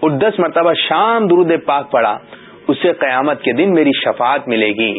اور دس مرتبہ شام درود پاک پڑا اسے قیامت کے دن میری شفاعت ملے گی۔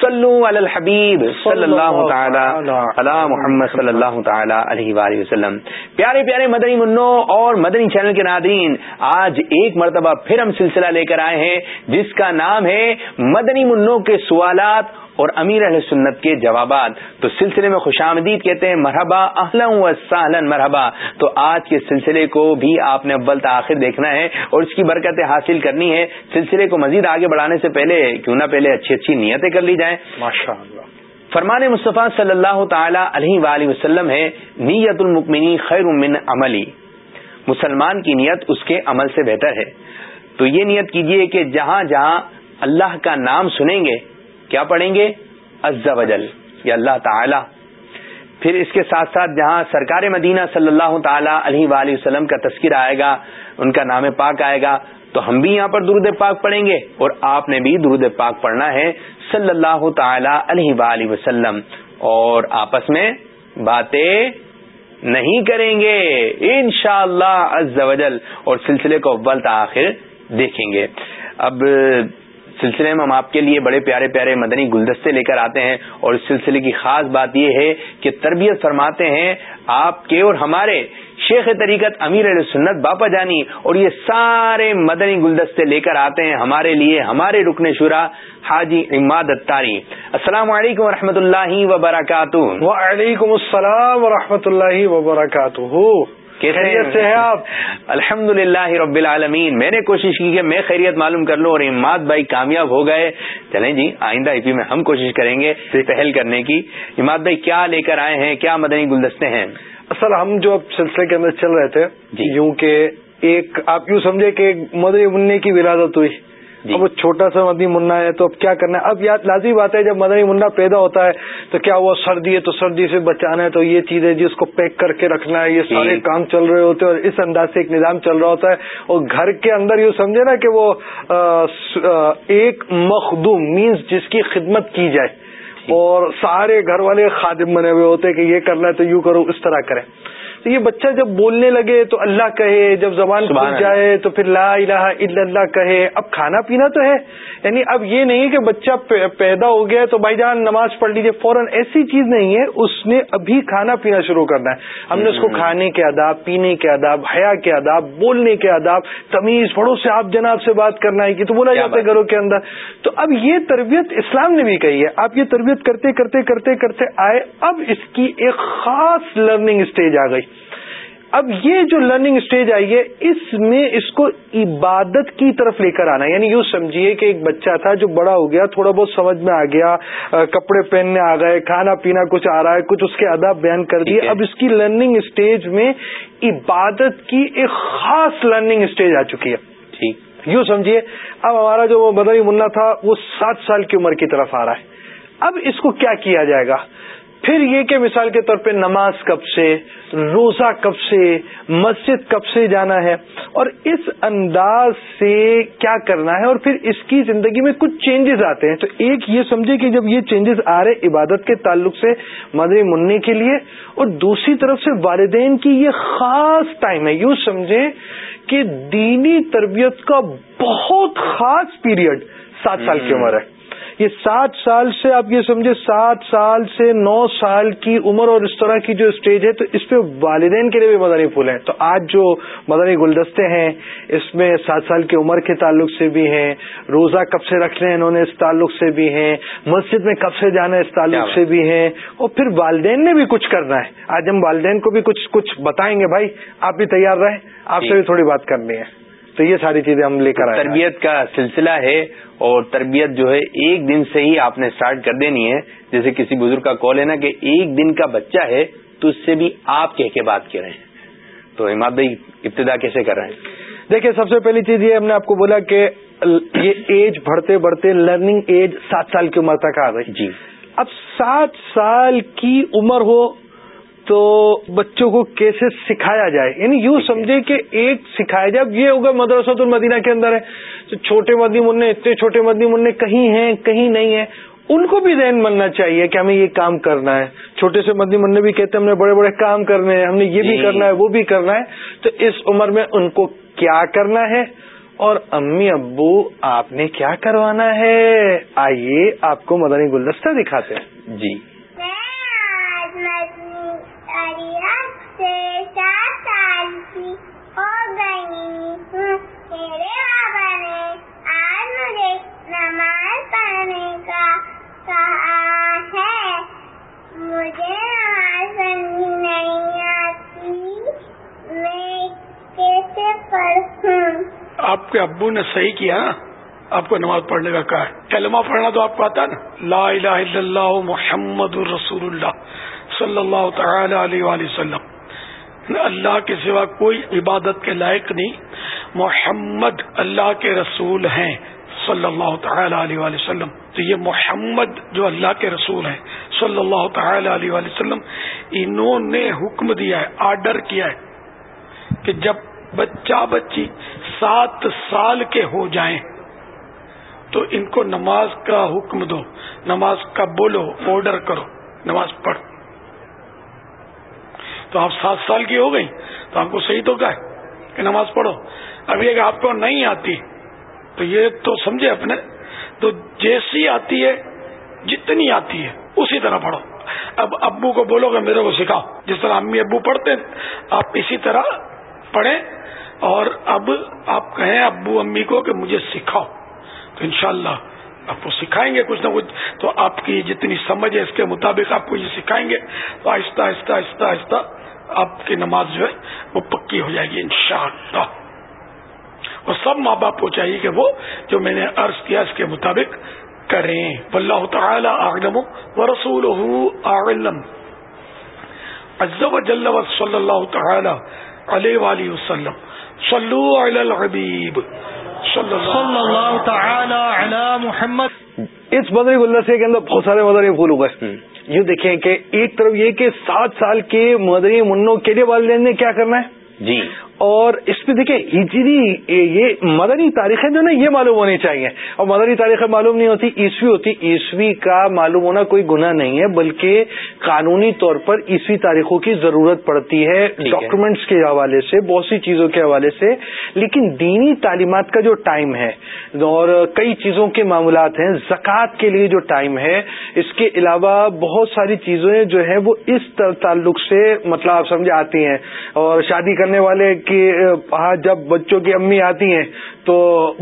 صلو علی الحبیب صلی اللہ تعالی علی محمد صلی اللہ تعالی علیہ وآلہ وسلم۔ پیارے پیارے مدنی منو اور مدنی چینل کے ناظرین، آج ایک مرتبہ پھر ہم سلسلہ لے کر آئے ہیں، جس کا نام ہے مدنی منو کے سوالات اور امیر اہل سنت کے جوابات۔ تو سلسلے میں خوش آمدید کہتے ہیں مرحبا اہلن مرحبا۔ تو آج کے سلسلے کو بھی آپ نے اول تاخیر دیکھنا ہے اور اس کی برکتیں حاصل کرنی ہے۔ سلسلے کو مزید آگے بڑھانے سے پہلے کیوں نہ پہلے اچھی اچھی نیتیں کر لی جائیں۔ ماشاء اللہ فرمان مصطفیٰ صلی اللہ تعالی علیہ وآلہ وسلم ہے نیت المکمنی خیر من عملی۔ مسلمان کی نیت اس کے عمل سے بہتر ہے۔ تو یہ نیت کیجیے کہ جہاں جہاں اللہ کا نام سنیں گے کیا پڑھیں گے؟ عز وجل، یا اللہ تعالی۔ پھر اس کے ساتھ ساتھ جہاں سرکار مدینہ صلی اللہ تعالی علیہ وآلہ وسلم کا تذکر آئے گا، ان کا نام پاک آئے گا، تو ہم بھی یہاں پر درود پاک پڑھیں گے، اور آپ نے بھی درود پاک پڑھنا ہے صلی اللہ تعالی علیہ وآلہ وسلم۔ اور آپس میں باتیں نہیں کریں گے۔ انشاءاللہ شاء اللہ اور سلسلے کو اول تاخیر دیکھیں گے۔ اب سلسلے میں ہم آپ کے لیے بڑے پیارے پیارے مدنی گلدستے لے کر آتے ہیں اور اس سلسلے کی خاص بات یہ ہے کہ تربیت فرماتے ہیں آپ کے اور ہمارے شیخ طریقت امیر علیہ سنت باپا جانی اور یہ سارے مدنی گلدستے لے کر آتے ہیں ہمارے لیے ہمارے رکن شورا حاجی اماد اتاری السلام علیکم و اللہ وبرکاتہ۔ وعلیکم السلام و اللہ وبرکاتہ۔ خیریت سے ہیں آپ؟ الحمد رب العالمین۔ میں نے کوشش کی کہ میں خیریت معلوم کر لوں اور اماد بھائی کامیاب ہو گئے۔ چلیں جی آئندہ ای پی میں ہم کوشش کریں گے پہل کرنے کی۔ اماد بھائی کیا لے کر آئے ہیں؟ کیا مدنی گلدستے ہیں؟ اصل ہم جو اب سلسلے کے اندر چل رہے تھے جی۔ یوں کہ ایک آپ یوں سمجھے کہ مدنی منی کی ولادت ہوئی۔ اب وہ چھوٹا سا مدنی منا ہے تو اب کیا کرنا ہے؟ اب یاد لازمی بات ہے جب مدنی منا پیدا ہوتا ہے تو کیا وہ سردی ہے تو سردی سے بچانا ہے تو یہ چیز ہے جی اس کو پیک کر کے رکھنا ہے یہ جی۔ سارے کام چل رہے ہوتے ہیں اور اس انداز سے ایک نظام چل رہا ہوتا ہے۔ اور گھر کے اندر یہ سمجھے نا کہ وہ ایک مخدوم مینس جس کی خدمت کی جائے۔ جی۔ اور سارے گھر والے خادم بنے ہوئے ہوتے کہ یہ کرنا ہے تو یوں کرو اس طرح کریں۔ تو یہ بچہ جب بولنے لگے تو اللہ کہے جب زبان کھل جائے تو پھر لا الہ الا اللہ کہے۔ اب کھانا پینا تو ہے۔ یعنی اب یہ نہیں کہ بچہ پیدا ہو گیا تو بھائی جان نماز پڑھ لیجیے فوراً ایسی چیز نہیں ہے اس نے ابھی کھانا پینا شروع کرنا ہے۔ ہم نے اس کو کھانے کے آداب پینے کے آداب حیا کے آداب بولنے کے آداب تمیز پڑھو سے آپ جناب سے بات کرنا ہے کہ تو بولا جاتا ہے گھروں کے اندر۔ تو اب یہ تربیت اسلام نے بھی کہی ہے۔ آپ یہ تربیت کرتے کرتے کرتے کرتے آئے۔ اب اس کی ایک خاص لرننگ اسٹیج آ گئی۔ اب یہ جو لرننگ اسٹیج آئی ہے اس میں اس کو عبادت کی طرف لے کر آنا یعنی یوں سمجھیے کہ ایک بچہ تھا جو بڑا ہو گیا تھوڑا بہت سمجھ میں آ گیا کپڑے پہننے آ گئے کھانا پینا کچھ آ رہا ہے کچھ اس کے اداب بیان کر دیے۔ اب اس کی لرننگ اسٹیج میں عبادت کی ایک خاص لرننگ اسٹیج آ چکی ہے۔ ٹھیک۔ یوں سمجھیے اب ہمارا جو بدنی منا تھا وہ سات سال کی عمر کی طرف آ رہا ہے۔ اب اس کو کیا کیا جائے گا؟ پھر یہ کہ مثال کے طور پہ نماز کب سے روزہ کب سے مسجد کب سے جانا ہے اور اس انداز سے کیا کرنا ہے اور پھر اس کی زندگی میں کچھ چینجز آتے ہیں۔ تو ایک یہ سمجھے کہ جب یہ چینجز آ رہے عبادت کے تعلق سے مدری مننے کے لیے اور دوسری طرف سے والدین کی یہ خاص ٹائم ہے یوں سمجھے کہ دینی تربیت کا بہت خاص پیریڈ سات سال کی عمر ہے۔ یہ سات سال سے آپ یہ سمجھے سات سال سے نو سال کی عمر اور اس طرح کی جو اسٹیج ہے تو اس پہ والدین کے لیے بھی مدنی پھول ہیں۔ تو آج جو مدنی گلدستے ہیں اس میں سات سال کی عمر کے تعلق سے بھی ہیں روزہ کب سے رکھنے ہیں انہوں نے اس تعلق سے بھی ہیں مسجد میں کب سے جانا اس تعلق سے بھی ہیں۔ اور پھر والدین نے بھی کچھ کرنا ہے۔ آج ہم والدین کو بھی کچھ کچھ بتائیں گے۔ بھائی آپ بھی تیار رہیں۔ آپ سے جی۔ بھی تھوڑی بات کرنی ہے۔ تو یہ ساری چیزیں ہم لے کر آئے تربیت کا سلسلہ ہے اور تربیت جو ہے ایک دن سے ہی آپ نے اسٹارٹ کر دینی ہے۔ جیسے کسی بزرگ کا کال ہے نا کہ ایک دن کا بچہ ہے تو اس سے بھی آپ کہہ کے بات کر رہے ہیں۔ تو اماد بھائی ابتدا کیسے کر رہے ہیں؟ دیکھیں سب سے پہلی چیز یہ ہم نے آپ کو بولا کہ یہ ایج بڑھتے بڑھتے لرننگ ایج سات سال کی عمر تک آ گئی۔ جی۔ اب سات سال کی عمر ہو تو بچوں کو کیسے سکھایا جائے؟ یعنی یوں سمجھے کہ ایک سکھایا جائے اب یہ ہوگا مدرسۃ المدینہ کے اندر ہے۔ تو چھوٹے مدنی منع اتنے چھوٹے مدنی منع کہیں ہیں کہیں نہیں ہیں ان کو بھی ذہن بننا چاہیے کہ ہمیں یہ کام کرنا ہے۔ چھوٹے سے مدنی منع بھی کہتے ہیں ہم نے بڑے بڑے کام کرنے ہیں ہم نے یہ بھی جی۔ کرنا ہے وہ بھی کرنا ہے۔ تو اس عمر میں ان کو کیا کرنا ہے؟ اور امی ابو آپ نے کیا کروانا ہے؟ آئیے آپ کو مدنی گلدستہ دکھاتے ہیں۔ جی۔ نماز پڑھنے کا مجھے آج نہیں آتی میں کیسے پر ہوں آپ کے ابو نے صحیح کیا نا آپ کو نماز پڑھنے کا کہا ہے۔ کلمہ پڑھنا تو آپ کو آتا ہے نا۔ لا الہ الا اللہ محمد الرسول اللہ صلی اللہ تعالی علیہ وآلہ وسلم۔ اللہ کے سوا کوئی عبادت کے لائق نہیں۔ محمد اللہ کے رسول ہیں صلی اللہ تعالی علیہ وآلہ وسلم۔ تو یہ محمد جو اللہ کے رسول ہیں صلی اللہ تعالی علیہ وآلہ وسلم، انہوں نے حکم دیا ہے، آرڈر کیا ہے کہ جب بچہ بچی سات سال کے ہو جائیں تو ان کو نماز کا حکم دو۔ نماز کا بولو آرڈر کرو۔ نماز پڑھ۔ تو آپ سات سال کی ہو گئی تو آپ کو صحیح تو ہے کہ نماز پڑھو۔ اب یہ کہ آپ کو نہیں آتی، تو یہ تو سمجھے اپنے۔ تو جیسی آتی ہے، جتنی آتی ہے، اسی طرح پڑھو۔ اب ابو کو بولو گے میرے کو سکھاؤ۔ جس طرح امی ابو پڑھتے آپ اسی طرح پڑھیں۔ اور اب آپ کہیں ابو امی کو کہ مجھے سکھاؤ۔ انشاءاللہ، آپ کو سکھائیں گے کچھ نہ کچھ۔ تو آپ کی جتنی سمجھ ہے، اس کے مطابق آپ کو یہ سکھائیں گے۔ تو آہستہ آہستہ آہستہ آہستہ آپ کی نماز جو ہے، وہ پکی ہو جائے گی انشاءاللہ۔ اور سب ماں باپ کو چاہیے کہ وہ جو میں نے عرض کیا، اس کے مطابق کریں۔ واللہ تعالی اعلم ورسول اعلم۔ عز و جل صلی اللہ تعالی علیہ وآلہ وسلم۔ صلو علی الحبیب. صلی اللہ تعالی علی محمد. اس مدری گلدستے کے اندر بہت سارے مدری پھول ہوئے. یوں دیکھیں کہ ایک طرف یہ کہ سات سال کے مدری منوں کے لیے والدین نے کیا کرنا ہے؟ جی. اور اس پہ دیکھیں ہجری یہ مدنی تاریخیں جو نا یہ معلوم ہونی چاہیے۔ اور مدنی تاریخیں معلوم نہیں ہوتی عیسوی ہوتی۔ عیسوی کا معلوم ہونا کوئی گناہ نہیں ہے بلکہ قانونی طور پر عیسوی تاریخوں کی ضرورت پڑتی ہے ڈاکومنٹس کے حوالے سے بہت سی چیزوں کے حوالے سے۔ لیکن دینی تعلیمات کا جو ٹائم ہے اور کئی چیزوں کے معاملات ہیں زکوٰۃ کے لیے جو ٹائم ہے اس کے علاوہ بہت ساری چیزیں جو ہے وہ اس تعلق سے مطلب آپ سمجھ آتی ہیں۔ اور شادی کرنے والے کہ جب بچوں کی امی آتی ہیں تو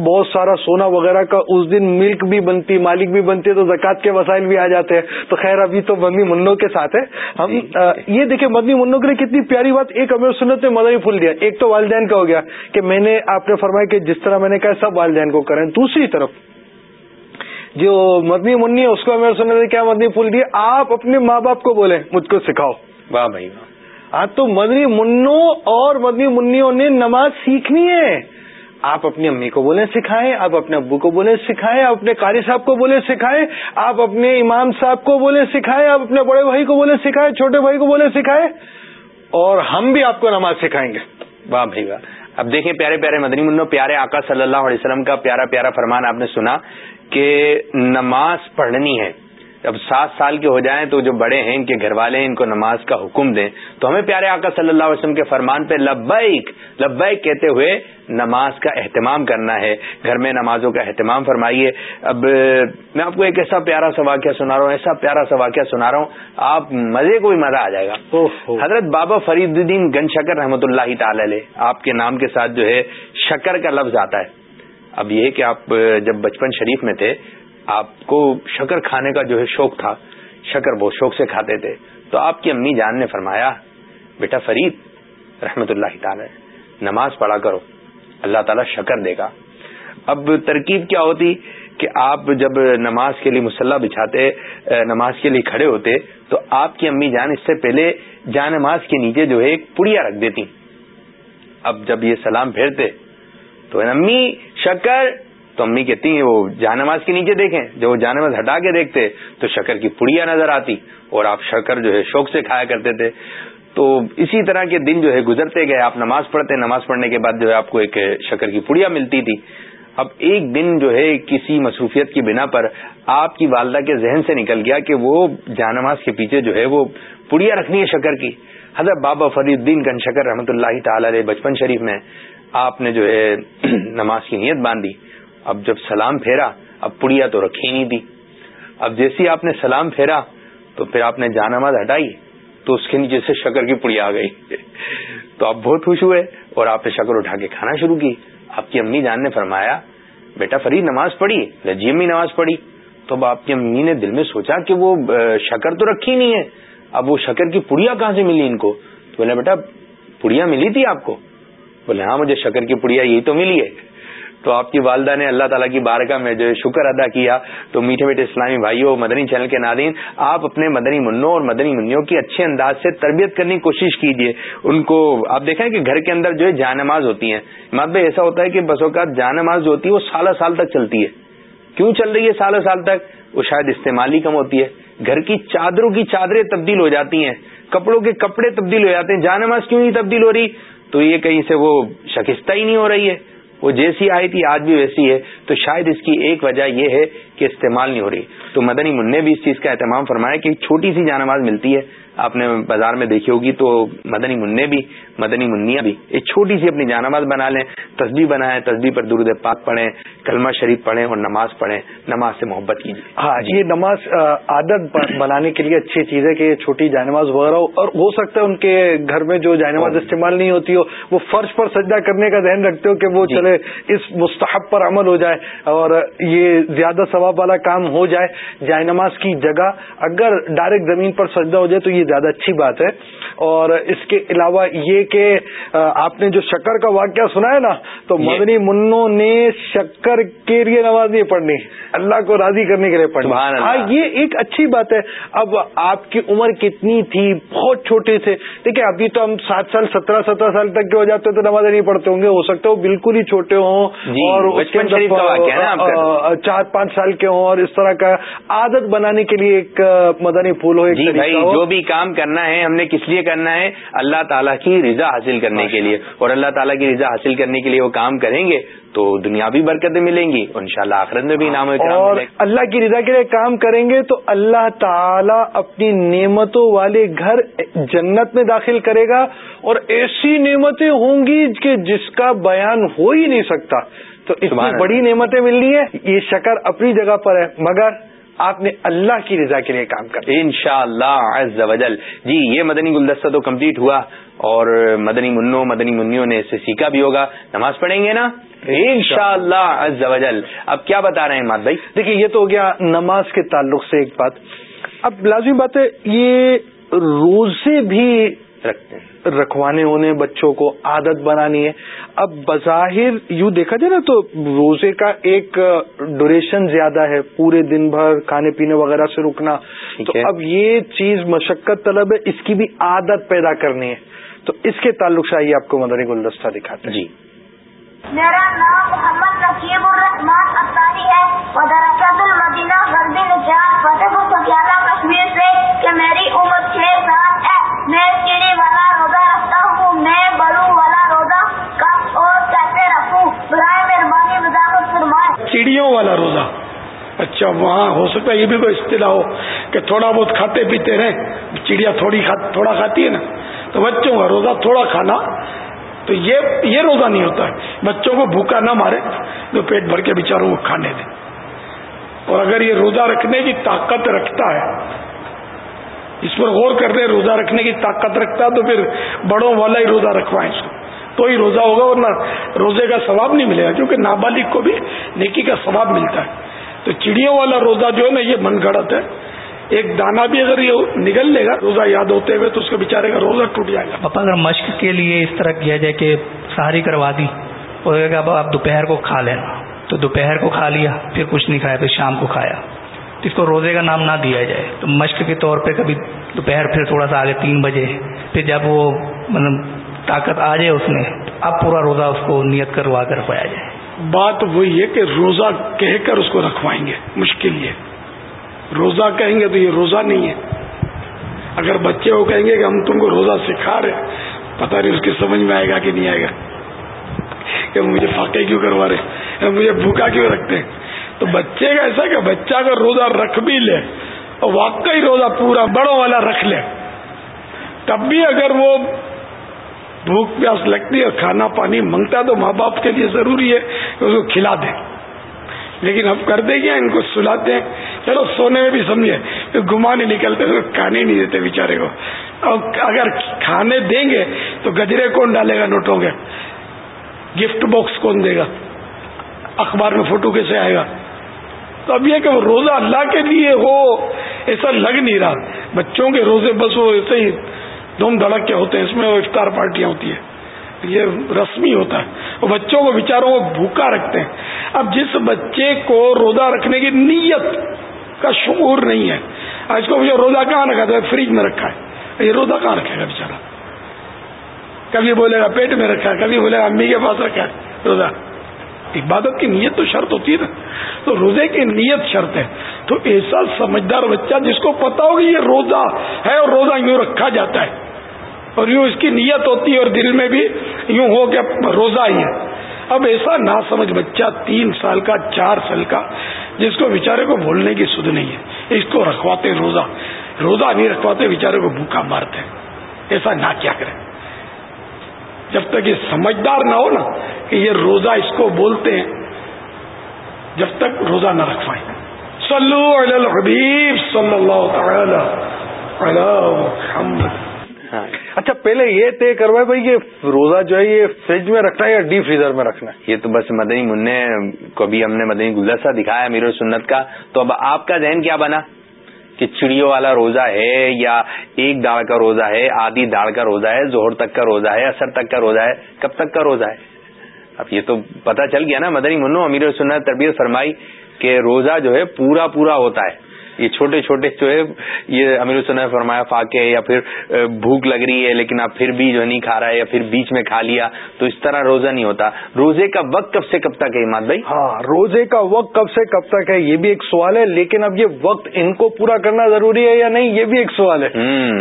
بہت سارا سونا وغیرہ کا اس دن ملک بھی بنتی، مالک بھی بنتی ہے تو زکات کے وسائل بھی آ جاتے ہیں۔ تو خیر، ابھی تو مدنی منوں کے ساتھ ہے ہم یہ دیکھیں، مدنی منوں کے لیے کتنی پیاری بات، ایک امیر سنت نے مدنی پھول دیا۔ ایک تو والدین کا ہو گیا کہ میں نے، آپ نے فرمایا کہ جس طرح میں نے کہا، سب والدین کو کریں۔ دوسری طرف، جو مدنی منی ہے، اس کو امیر سنت نے کیا مدنی پھول دیا آپ اپنے ماں باپ کو بولیں، مجھ کو سکھاؤ۔ واہ بھائی، واہ۔ ہاں تو مدنی منوں اور مدنی منوں نے نماز سیکھنی ہے۔ آپ اپنی امی کو بولیں سکھائیں، آپ اپنے ابو کو بولیں سکھائیں، آپ اپنے قاری صاحب کو بولیں سکھائیں، آپ اپنے امام صاحب کو بولیں سکھائیں، آپ اپنے بڑے بھائی کو بولیں سکھائیں، چھوٹے بھائی کو بولیں سکھائیں، اور ہم بھی آپ کو نماز سکھائیں گے۔ واہ بھائی واہ۔ اب دیکھیں پیارے پیارے مدنی منو پیارے آقا صلی اللہ علیہ وسلم کا پیارا پیارا فرمان آپ نے سنا کہ نماز پڑھنی ہے۔ جب سات سال کے ہو جائیں تو جو بڑے ہیں ان کے گھر والے ہیں ان کو نماز کا حکم دیں۔ تو ہمیں پیارے آقا صلی اللہ علیہ وسلم کے فرمان پہ لبیک لبیک کہتے ہوئے نماز کا اہتمام کرنا ہے۔ گھر میں نمازوں کا اہتمام فرمائیے۔ اب میں آپ کو ایک ایسا پیارا سا واقعہ سنا رہا ہوں ایسا پیارا سا واقعہ سنا رہا ہوں آپ مزے کو بھی مزہ آ جائے گا۔ حضرت بابا فرید الدین گن شکر رحمۃ اللہ تعالی علیہ آپ کے نام کے ساتھ جو ہے شکر کا لفظ آتا ہے۔ اب یہ کہ آپ جب بچپن شریف میں تھے آپ کو شکر کھانے کا جو ہے شوق تھا، شکر بہت شوق سے کھاتے تھے۔ تو آپ کی امی جان نے فرمایا، بیٹا فرید، رحمت اللہ تعالی، نماز پڑھا کرو، اللہ تعالیٰ شکر دے گا۔ اب ترکیب کیا ہوتی کہ آپ جب نماز کے لیے مسلح بچھاتے نماز کے لیے کھڑے ہوتے، تو آپ کی امی جان اس سے پہلے جان نماز کے نیچے جو ہے ایک پڑیا رکھ دیتی۔ اب جب یہ سلام پھیرتے تو امی شکر تو امی کہتی ہیں، وہ جانماز کے نیچے دیکھیں، جب وہ جانماز ہٹا کے دیکھتے تو شکر کی پڑیا نظر آتی اور آپ شکر جو ہے شوق سے کھایا کرتے تھے۔ تو اسی طرح کے دن جو ہے گزرتے گئے۔ آپ نماز پڑھتے، نماز پڑھنے کے بعد جو ہے آپ کو ایک شکر کی پڑیا ملتی تھی۔ اب ایک دن جو ہے کسی مصروفیت کی بنا پر آپ کی والدہ کے ذہن سے نکل گیا کہ وہ جانماز کے پیچھے جو ہے وہ پڑیا رکھنی ہے شکر کی۔ حضرت بابا فرید الدین گن شکر رحمۃ اللہ تعالی علیہ بچپن شریف میں آپ نے جو ہے نماز کی نیت باندھی۔ اب جب سلام پھیرا، اب پڑیا تو رکھی نہیں تھی اب جیسی آپ نے سلام پھیرا، تو پھر آپ نے جانماز ہٹائی، تو اس کے نیچے سے شکر کی پڑیا آ گئی۔ تو آپ بہت خوش ہوئے اور آپ نے شکر اٹھا کے کھانا شروع کی۔ آپ کی امی جان نے فرمایا، بیٹا فرید نماز پڑھی رجی امی نماز پڑھی۔ تو اب آپ کی امی نے دل میں سوچا کہ وہ شکر تو رکھی نہیں ہے۔ اب وہ شکر کی پڑیا کہاں سے ملی ان کو؟ تو بولے بیٹا، پڑیا ملی تھی آپ کو؟ بولے ہاں مجھے شکر کی پڑیا یہی تو ملی ہے۔ تو آپ کی والدہ نے اللہ تعالیٰ کی بارگاہ میں جو شکر ادا کیا۔ تو میٹھے میٹھے اسلامی بھائیوں، مدنی چینل کے ناظرین، آپ اپنے مدنی منوں اور مدنی منوں کی اچھے انداز سے تربیت کرنے کی کوشش کیجیے ان کو آپ دیکھیں کہ گھر کے اندر جو ہے جان نماز ہوتی ہیں۔ مات بھائی ایسا ہوتا ہے کہ بس اوقات جان نماز جو ہوتی ہے وہ سالہ سال تک چلتی ہے۔ کیوں چل رہی ہے سالہ سال تک؟ وہ شاید استعمال ہی کم ہوتی ہے۔ گھر کی چادروں کی چادریں تبدیل ہو جاتی ہیں۔ کپڑوں کے کپڑے تبدیل ہو جاتے ہیں۔ جان نماز کیوں نہیں تبدیل ہو رہی؟ تو یہ کہیں سے وہ شکستہ ہی نہیں ہو رہی ہے۔ وہ جیسی آئی تھی، آج بھی ویسی ہے۔ تو شاید اس کی ایک وجہ یہ ہے کہ استعمال نہیں ہو رہی۔ تو مدنی منع بھی اس چیز کا اہتمام فرمایا کہ چھوٹی سی جانواز ملتی ہے۔ آپ نے بازار میں دیکھی ہوگی تو مدنی منع بھی مدنی منیا بھی ایک چھوٹی سی اپنی جانواز بنا لیں تصدیح بنائیں تصدیح پر درود پاک پڑھیں کلمہ شریف پڑھیں اور نماز پڑھیں نماز سے محبت کیجیے ہاں جی یہ نماز عادت بنانے کے لیے اچھی چیز ہے کہ چھوٹی جانواز وغیرہ ہو اور ہو سکتا ہے ان کے گھر میں جو ہاں۔ استعمال نہیں ہوتی ہو وہ فرش پر سجدہ کرنے کا ذہن رکھتے ہو کہ وہ جی۔ چلے اس مستحب پر عمل ہو جائے اور یہ زیادہ ثواب والا کام ہو جائے جائے نماز کی جگہ اگر ڈائریکٹ زمین پر سجدہ ہو جائے تو یہ زیادہ اچھی بات ہے۔ اور اس کے علاوہ یہ کہ آپ نے جو شکر کا واقعہ سنا ہے نا تو مدنی منوں نے شکر کے لیے نماز نہیں پڑھنی اللہ کو راضی کرنے کے لیے پڑھنی۔ ہاں یہ ایک اچھی بات ہے۔ اب آپ کی عمر کتنی تھی؟ بہت چھوٹے تھے دیکھیں ابھی تو ہم سات سال سترہ سترہ سال تک کے ہو جاتے تو نماز نہیں پڑھتے ہوں گے۔ ہو سکتا ہے وہ بالکل ہی چھوٹے ہوں جی، اور چار پانچ سال کے ہوں اور اس طرح کا عادت بنانے کے لیے ایک مدنی پھول ہو جی جو بھی کام کرنا ہے ہم نے کس لیے کرنا ہے؟ اللہ تعالیٰ کی رضا حاصل کرنے کے لیے۔ اور اللہ تعالیٰ کی رضا حاصل کرنے کے لیے وہ کام کریں گے تو دنیا بھی برکتیں ملیں گی اور ان شاء اللہ آخرت میں بھی نام اور اللہ کی رضا کے لیے کام کریں گے تو اللہ تعالیٰ اپنی نعمتوں والے گھر جنت میں داخل کرے گا اور ایسی نعمتیں ہوں گی کہ جس کا بیان ہو ہی نہیں سکتا۔ تو اتنی بڑی نعمتیں ملنی ہے یہ شکر اپنی جگہ پر ہے مگر آپ نے اللہ کی رضا کے لیے کام کر ان شاء اللہ جی یہ مدنی گلدستہ تو کمپلیٹ ہوا اور مدنی منوں مدنی منوں نے اسے سیکھا بھی ہوگا۔ نماز پڑھیں گے نا؟ ان شاء اللہ اب کیا بتا رہے ہیں مات بھائی؟ دیکھیے، یہ تو ہو گیا نماز کے تعلق سے ایک بات۔ اب لازمی بات ہے، یہ روزے بھی رکھتے ہیں۔ رکھوانے ہونے بچوں کو عادت بنانی ہے۔ اب بظاہر یوں دیکھا جائے نا تو روزے کا ایک ڈوریشن زیادہ ہے۔ پورے دن بھر کھانے پینے وغیرہ سے رکنا۔ تو اب یہ چیز مشقت طلب ہے۔ اس کی بھی عادت پیدا کرنی ہے۔ تو اس کے تعلق سے آئیے آپ کو مدنی گلدستہ دکھاتے ہیں۔ جی۔ میرا نام محمد نقیب الرحمان افطاری ہے۔ المدینہ فتح پٹیالہ کشمیر سے کہ میری عمر چھ سال میں چڑی والا روزہ رکھتا ہوں میں بڑوں والا روزہ کب اور کیسے رکھوں؟ برائے مہربانی وضاحت فرمائے چڑیوں والا روزہ۔ اچھا وہاں ہو سکتا ہے یہ بھی کوئی اصطلاح ہو کہ تھوڑا بہت کھاتے پیتے رہیں۔ چڑیا تھوڑی تھوڑا کھاتی ہے نا۔ تو بچوں کا روزہ تھوڑا کھانا۔ تو یہ یہ روزہ نہیں ہوتا ہے۔ بچوں کو بھوکا نہ مارے تو پیٹ بھر کے بےچاروں کو کھانے دیں اور اگر یہ روزہ رکھنے کی طاقت رکھتا ہے اس پر غور کر رہے روزہ رکھنے کی طاقت رکھتا ہے تو پھر بڑوں والا ہی روزہ رکھوائیں اس کو۔ تو ہی روزہ ہوگا ورنہ روزے کا ثواب نہیں ملے گا، کیونکہ نابالغ کو بھی نیکی کا ثواب ملتا ہے۔ تو چڑیوں والا روزہ جو ہے نا، یہ من گڑت ہے۔ ایک دانا بھی اگر یہ نگل لے گا، روزہ یاد ہوتے ہوئے تو اس کے بےچارے کا روزہ ٹوٹ جائے گا۔ پاپا، اگر مشق کے لیے اس طرح کیا جائے کہ ساری کروا دی اور آپ دوپہر کو کھا لینا۔ تو دوپہر کو کھا لیا، پھر کچھ نہیں کھایا، پھر شام کو کھایا۔ اس کو روزے کا نام نہ دیا جائے۔ تو مشق کے طور پہ کبھی دوپہر پھر تھوڑا سا آگے تین بجے، پھر جب وہ مطلب طاقت آ جائے اس میں، اب پورا روزہ اس کو نیت کروا کر رکھوایا جائے۔ بات وہی ہے کہ روزہ کہہ کر اس کو رکھوائیں گے، مشکل یہ۔ روزہ کہیں گے تو یہ روزہ نہیں ہے۔ اگر بچے وہ کہیں گے کہ ہم تم کو روزہ سکھا رہے پتہ نہیں اس کی سمجھ میں آئے گا کہ نہیں آئے گا۔ کہ مجھے فاقے کیوں کروا رہے مجھے بھوکا کیوں رکھتے ہیں؟ تو بچے کا ایسا کہ بچہ اگر روزہ رکھ بھی لے اور واقعی روزہ پورا بڑوں والا رکھ لے۔ تب بھی اگر وہ بھوک پیاس لگتی ہے اور کھانا پانی منگتا تو ماں باپ کے لیے ضروری ہے کہ اس کو کھلا دیں لیکن اب کر دیں گے ان کو سلاتے ہیں۔ چلو سونے میں بھی سمجھے کہ گما نہیں نکلتے تو کھانے نہیں دیتے بیچارے کو۔ اور اگر کھانے دیں گے تو گجرے کون ڈالے گا نوٹوں کے؟ گفٹ باکس کون دے گا؟ اخبار میں فوٹو کیسے آئے گا؟ تو اب یہ کہ وہ روزہ اللہ کے لیے ہو، ایسا لگ نہیں رہا۔ بچوں کے روزے بس وہ ایسے ہی دھوم دھڑک کے ہوتے ہیں، اس میں وہ افطار پارٹیاں ہوتی ہیں۔ یہ رسمی ہوتا ہے۔ وہ بچوں کو، بیچاروں کو بھوکا رکھتے ہیں۔ اب جس بچے کو روزہ رکھنے کی نیت کا شعور نہیں ہے، آج کو مجھے روزہ کہاں رکھا تھا فریج میں رکھا ہے۔ یہ روزہ کہاں رکھے گا بےچارا کبھی بولے گا پیٹ میں رکھا ہے، کبھی بولے گا امی کے پاس رکھا ہے روزہ۔ عبادت کی نیت تو شرط ہوتی ہے نا۔ تو روزے کی نیت شرط ہے۔ تو ایسا سمجھدار بچہ جس کو پتا ہوگا یہ روزہ ہے اور روزہ یوں رکھا جاتا ہے۔ اور یوں اس کی نیت ہوتی ہے اور دل میں بھی یوں ہو کہ روزہ ہی ہے۔ اب ایسا نہ سمجھ بچہ تین سال کا، چار سال کا، جس کو بیچارے کو بولنے کی سدھ نہیں ہے۔ اس کو رکھواتے روزہ۔ روزہ نہیں رکھواتے بیچارے کو بھوکا مارتے ایسا نہ کیا کریں جب تک یہ سمجھدار نہ ہو نا کہ یہ روزہ اس کو بولتے ہیں جب تک روزہ نہ رکھوائیں۔ صلو علی الحبیب صلی اللہ تعالی علی محمد۔ ہاں۔ اچھا پہلے یہ طے کروائے بھائی یہ روزہ جو ہے یہ فریج میں رکھنا ہے یا ڈیپ فریزر میں رکھنا ہے؟ یہ تو بس مدنی منع کو بھی ہم نے مدنی گلدستہ دکھایا میر سنت کا۔ تو اب آپ کا ذہن کیا بنا؟ کہ چڑیوں والا روزہ ہے یا ایک داڑ کا روزہ ہے آدھی داڑ کا روزہ ہے زہر تک کا روزہ ہے اثر تک کا روزہ ہے کب تک کا روزہ ہے؟ اب یہ تو پتا چل گیا نا، مدنی منو، امیر سنت تربیت فرمائی کہ روزہ جو ہے پورا پورا ہوتا ہے۔ یہ چھوٹے چھوٹے جو ہے یہ امیر السن فرمایا فاقے یا پھر بھوک لگ رہی ہے لیکن آپ پھر بھی جو نہیں کھا رہا ہے یا پھر بیچ میں کھا لیا تو اس طرح روزہ نہیں ہوتا۔ روزے کا وقت کب سے کب تک ہے اماد بھائی؟ ہاں روزے کا وقت کب سے کب تک ہے یہ بھی ایک سوال ہے لیکن اب یہ وقت ان کو پورا کرنا ضروری ہے یا نہیں یہ بھی ایک سوال ہے۔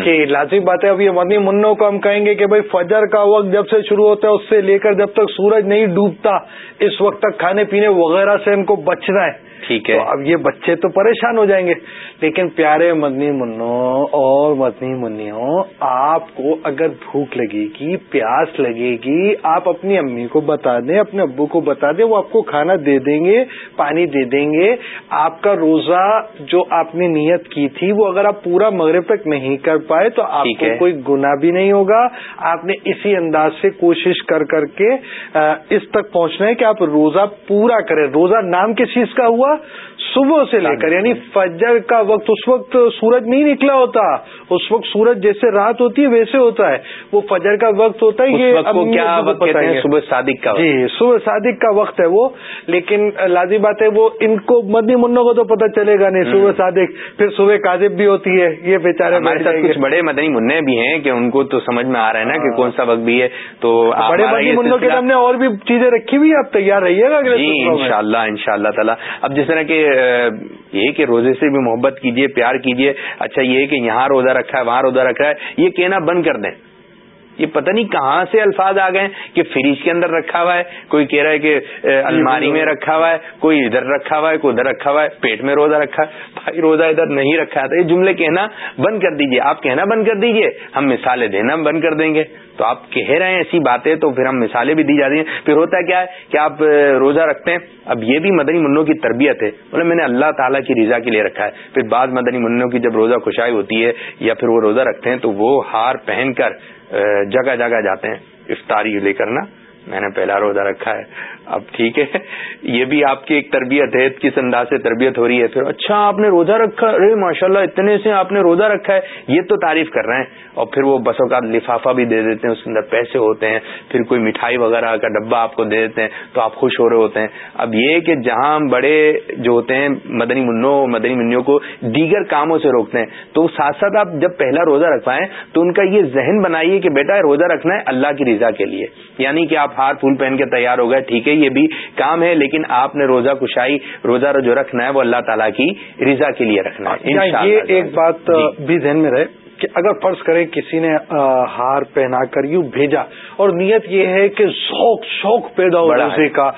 کہ لازمی بات ہے اب یہ مدنی منوں کو ہم کہیں گے کہ بھائی فجر کا وقت جب سے شروع ہوتا ہے اس سے لے کر جب تک سورج نہیں ڈوبتا اس وقت تک کھانے پینے وغیرہ سے ان کو بچنا ہے۔ ٹھیک ہے۔ اب یہ بچے تو پریشان ہو جائیں گے۔ لیکن پیارے مدنی منوں اور مدنی منوں آپ کو اگر بھوک لگے گی پیاس لگے گی آپ اپنی امی کو بتا دیں اپنے ابو کو بتا دیں وہ آپ کو کھانا دے دیں گے پانی دے دیں گے۔ آپ کا روزہ جو آپ نے نیت کی تھی وہ اگر آپ پورا مغرب تک نہیں کر پائے تو آپ کو کوئی گنا بھی نہیں ہوگا۔ آپ نے اسی انداز سے کوشش کر کر کے اس تک پہنچنا ہے کہ آپ روزہ پورا کریں۔ روزہ نام کس چیز کا ہوا صبح سے لے کر یعنی فجر کا وقت اس وقت سورج نہیں نکلا ہوتا اس وقت سورج جیسے رات ہوتی ہے ویسے ہوتا ہے۔ وہ فجر کا وقت ہوتا ہے یہ صبح صادق کا جی صبح صادق کا وقت ہے وہ۔ لیکن لازمی بات ہے وہ ان کو مدنی منوں کو تو پتہ چلے گا نہیں صبح صادق پھر صبح کاذب بھی ہوتی ہے یہ بیچارے ہمارے ساتھ کچھ بڑے مدنی منع بھی ہیں کہ ان کو تو سمجھ میں آ رہا ہے نا کہ کون سا وقت بھی ہے۔ تو بڑے مدنی منوں کے سامنے اور بھی چیزیں رکھی ہوئی آپ تیار رہیے گا جی ان شاء اللہ ان شاء اللہ تعالیٰ۔ اب جس طرح کہ یہ کہ روزے سے بھی محبت کیجیے پیار کیجیے اچھا یہ کہ یہاں روزہ رکھا ہے وہاں روزہ رکھا ہے یہ کہنا بند کر دیں۔ یہ پتہ نہیں کہاں سے الفاظ آ گئے کہ فریج کے اندر رکھا ہوا ہے کوئی کہہ رہا ہے کہ الماری میں رکھا ہوا ہے کوئی ادھر رکھا ہوا ہے کوئی ادھر رکھا ہوا ہے پیٹ میں روزہ رکھا ہے۔ بھائی روزہ ادھر نہیں رکھا ہے۔ یہ جملے کہنا بند کر دیجیے۔ آپ کہنا بند کر دیجیے ہم مثالیں دینا بند کر دیں گے۔ تو آپ کہہ رہے ہیں ایسی باتیں تو پھر ہم مثالیں بھی دی جاتی ہیں۔ پھر ہوتا کیا ہے کہ آپ روزہ رکھتے ہیں۔ اب یہ بھی مدنی منوں کی تربیت ہے۔ بولے میں نے اللہ تعالیٰ کی رضا کے لیے رکھا ہے۔ پھر بعض مدنی منوں کی جب روزہ خوشائی ہوتی ہے یا پھر وہ روزہ رکھتے ہیں تو وہ ہار پہن کر جگہ جگہ جاتے ہیں۔ افطاری لے کر نا، میں نے پہلا روزہ رکھا ہے۔ اب ٹھیک ہے۔ یہ بھی آپ کی ایک تربیت ہے، کس انداز سے تربیت ہو رہی ہے پھر؟ اچھا آپ نے روزہ رکھا۔ ارے ماشاء اللہ اتنے سے آپ نے روزہ رکھا ہے۔ یہ تو تعریف کر رہے ہیں۔ اور پھر وہ بسوں کا لفافہ بھی دے دیتے ہیں، اس کے اندر پیسے ہوتے ہیں۔ پھر کوئی مٹھائی وغیرہ کا ڈبا آپ کو دے دیتے ہیں، تو آپ خوش ہو رہے ہوتے ہیں۔ اب یہ کہ جہاں بڑے جو ہوتے ہیں، مدنی منوں مدنی منوں کو دیگر کاموں سے روکتے ہیں، تو ساتھ ساتھ آپ جب پہلا روزہ رکھوائیں، تو ان کا یہ ذہن بنائیے کہ بیٹا، روزہ رکھنا ہے اللہ کی رضا کے لیے۔ یعنی کہ آپ ہار پھول پہن کے تیار ہو گئے، ٹھیک ہے یہ بھی کام ہے لیکن آپ نے روزہ کشائی روزہ جو رکھنا ہے وہ اللہ تعالیٰ کی رضا کے لیے رکھنا ہے۔ یہ ایک بات جی۔ بھی ذہن میں رہے کہ اگر فرض کریں کسی نے ہار پہنا کر یوں بھیجا اور نیت یہ ہے کہ شوق شوق پیدا ہو روزے کا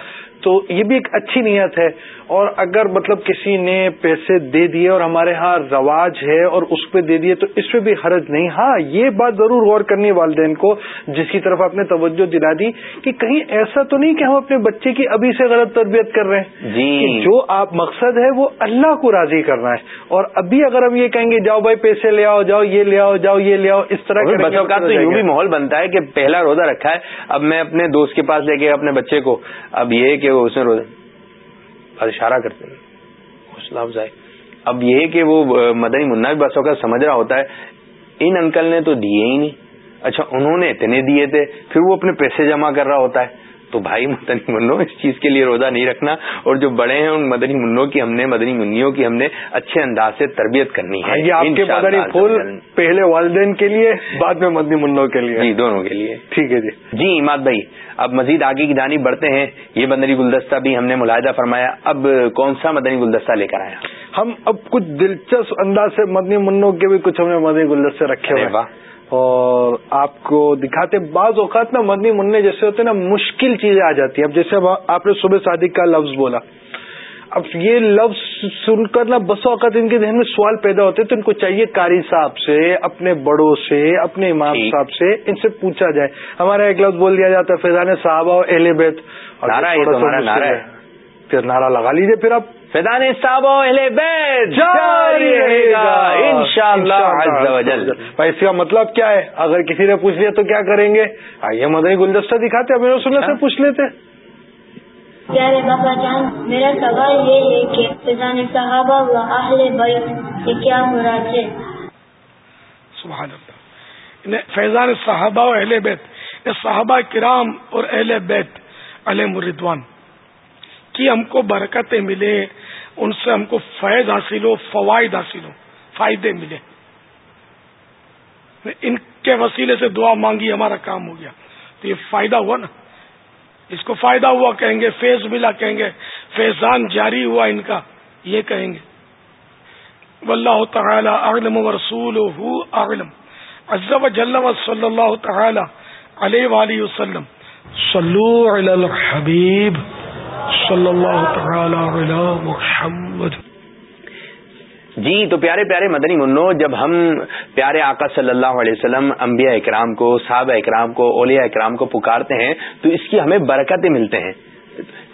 تو یہ بھی ایک اچھی نیت ہے۔ اور اگر مطلب کسی نے پیسے دے دیے اور ہمارے ہاں رواج ہے اور اس پہ دے دیے تو اس پہ بھی حرج نہیں۔ ہاں یہ بات ضرور غور کرنی ہے والدین کو جس کی طرف آپ نے توجہ دلا دی کہ کہیں ایسا تو نہیں کہ ہم اپنے بچے کی ابھی سے غلط تربیت کر رہے ہیں۔ جی۔ جو آپ مقصد ہے وہ اللہ کو راضی کرنا ہے۔ اور ابھی اگر ہم یہ کہیں گے جاؤ بھائی پیسے لے آؤ جاؤ یہ لے آؤ جاؤ یہ لے آؤ اس طرح بچوں کا تو یوں بھی ماحول بنتا ہے کہ پہلا روزہ رکھا ہے اب میں اپنے دوست کے پاس لے کے اپنے بچے کو۔ اب یہ کہ اس نے روزہ اشارہ کرتے ہیں۔ حوصلہ افزائی اب یہ کہ وہ مدنی منا بھی بس کا سمجھ رہا ہوتا ہے۔ ان انکل نے تو دیے ہی نہیں۔ اچھا انہوں نے اتنے دیے تھے، پھر وہ اپنے پیسے جمع کر رہا ہوتا ہے۔ تو بھائی مدنی منو اس چیز کے لیے روزہ نہیں رکھنا۔ اور جو بڑے ہیں ان مدنی منوں کی ہم نے مدنی منوں کی ہم نے اچھے انداز سے تربیت کرنی ہے۔ یہ آپ کے مدنی پھول پہلے والدین کے لیے بعد میں مدنی منوں کے لیے۔ جی دونوں کے لیے۔ ٹھیک ہے جی۔ جی اماد بھائی اب مزید آگے کی جانب بڑھتے ہیں۔ یہ مدنی گلدستہ بھی ہم نے ملاحدہ فرمایا۔ اب کون سا مدنی گلدستہ لے کر آیا؟ ہم اب کچھ دلچسپ انداز سے مدنی منوں کے بھی کچھ ہم نے مدنی گلدستے رکھے ہوئے۔ اور آپ کو دکھاتے بعض اوقات نا مدنی منع جیسے ہوتے ہیں نا مشکل چیزیں آ جاتی ہیں۔ اب جیسے آپ نے صبح شادی کا لفظ بولا۔ اب یہ لفظ سن کر نا بس اوقات ان کے ذہن میں سوال پیدا ہوتے تو ان کو چاہیے کاری صاحب سے اپنے بڑوں سے اپنے امام صاحب سے ان سے پوچھا جائے۔ ہمارا ایک لفظ بول دیا جاتا ہے فیضان صاحبہ اور اہل بیت۔ پھر نعرہ لگا لیجیے پھر آپ۔ فیضان صاحب ان شاء اللہ اس کا مطلب کیا ہے؟ اگر کسی نے پوچھ لیا تو کیا کریں گے؟ آئیے مدنی گلدستہ دکھاتے اب سننے سے پوچھ لیتے پیارے بابا جان میرا سوال یہ ہے کہ فیضان صحابہ و اہل بیت یہ کیا مراد ہے؟ سبحان اللہ۔ فیضان صحابہ و اہل بیت یہ صحابہ کرام اور اہل بیت علیہ مردوان کی ہم کو برکتیں ملے ان سے ہم کو فیض حاصل ہو، فوائد حاصل ہو، فائدے ملے۔ ان کے وسیلے سے دعا مانگی، ہمارا کام ہو گیا۔ تو یہ فائدہ ہوا نا۔ اس کو فائدہ ہوا کہیں گے، فیض ملا کہیں گے۔ فیضان جاری ہوا ان کا، یہ کہیں گے۔ واللہ تعالی اعلم و رسول اعلم عزب جل و صلی اللہ تعالی علیہ وآلہ وسلم۔ صلو علی الحبیب۔ صلی اللہ تعالی علی محمد. جی تو پیارے پیارے مدنی منو، جب ہم پیارے آقا صلی اللہ علیہ وسلم، انبیاء اکرام کو، صحابہ اکرام کو، اولیاء اکرام کو پکارتے ہیں، تو اس کی ہمیں برکتیں ملتے ہیں۔